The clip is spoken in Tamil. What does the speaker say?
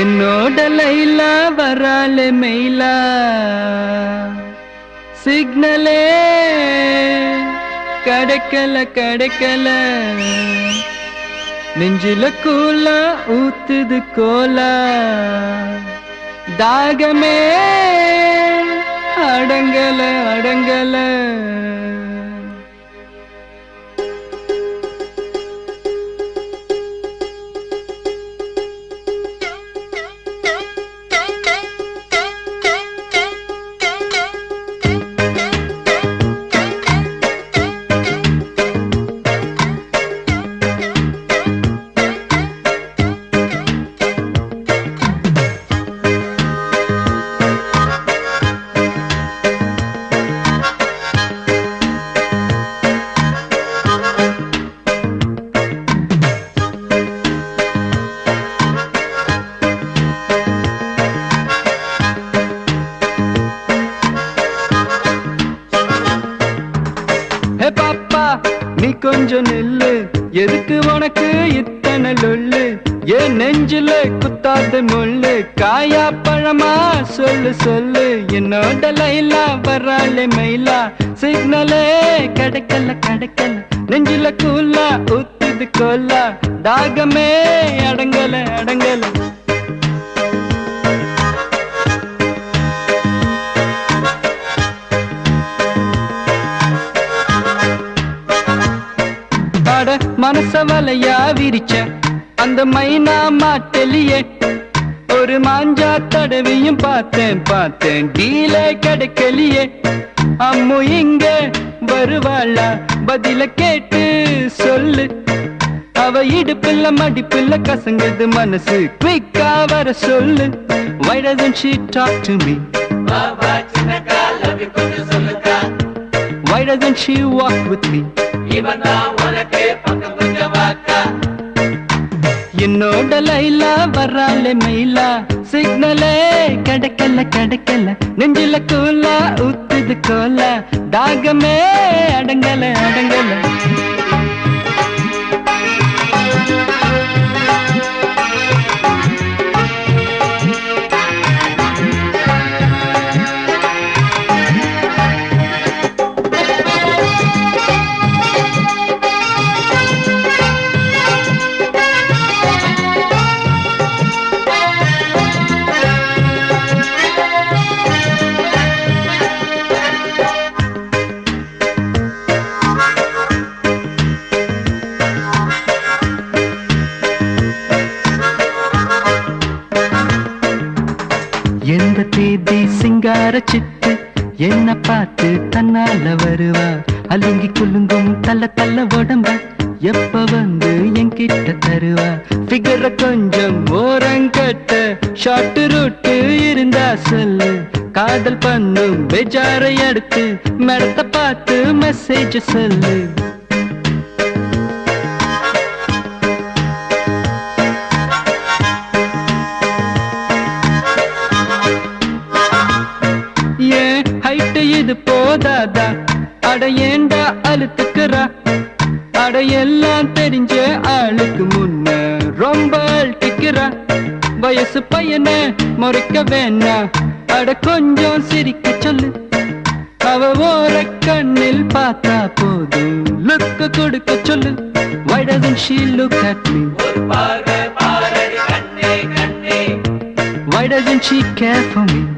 என்னோட லைலா வராலே மெயிலா. சிக்னலே கிடைக்கல கிடைக்கல. நெஞ்சில கூலா ஊத்துது கோலா. தாகமே அடங்கல அடங்க கொஞ்சம் நில்லு. எதுக்கு உனக்கு இத்தனை லொல்லு? என் நெஞ்சில குத்தாத முள்ளு. காயா பழமா சொல்லு சொல்லு. என்னோட லைலா வராளே மயிலா. சிக்னலே கிடைக்கல கிடைக்கல. நெஞ்சில கூலா ஊத்துது கொல்லா. தாகமே அடங்கல அடங்கல. அட மனச வலையா விரிச்ச அந்த மைனா மாட்டலியே. ஒரு மாஞ்சா தடவியும் பார்த்தேன் பார்த்தேன் டீலே கிடைக்கலையே. அம்மு இங்க வருவாளா? பதில கேட்டு சொல்லு. அவ இடுப்புல மடிப்புல கசங்குது மனசு. குயிக்கா வர சொல்லு. Why doesn't she talk to me? Why doesn't she walk with me? என்னோட லைலா வர்றாளே மயிலா. சிக்னலே கிடைக்கல கிடைக்கல. நெஞ்சில கூலா ஊத்துது கோலா. தாகமே அடங்கல அடங்கல. சிங்கார என்ன பார்த்து தன்னால வருவா. அலுங்கி குலுங்கும் தள்ள தள்ள உடம்ப எப்ப வந்து என்கிட்ட தருவா. ஃபிகர கொஞ்சம் ஓரங்கட்ட ஷார்ட் ரூட்டு இருந்தா சொல்லு. காதல் பண்ணும் பெஜாரை அடுத்து மேடத்தை பார்த்து மெசேஜ் சொல்லு. ஏண்டா அழுத்துக்கிற. அட எல்லாம் தெரிஞ்ச ஆளுக்கு முன்ன ரொம்ப அழுத்திக்கிற. வயசு பையனை முறைக்க வேணா. அட கொஞ்சம் சிரிக்க சொல்லு. அவ ஓர கண்ணில் பார்த்தா போதும். லுக்க கொடுக்க சொல்லு. Why doesn't she look at me? Why doesn't she care for me?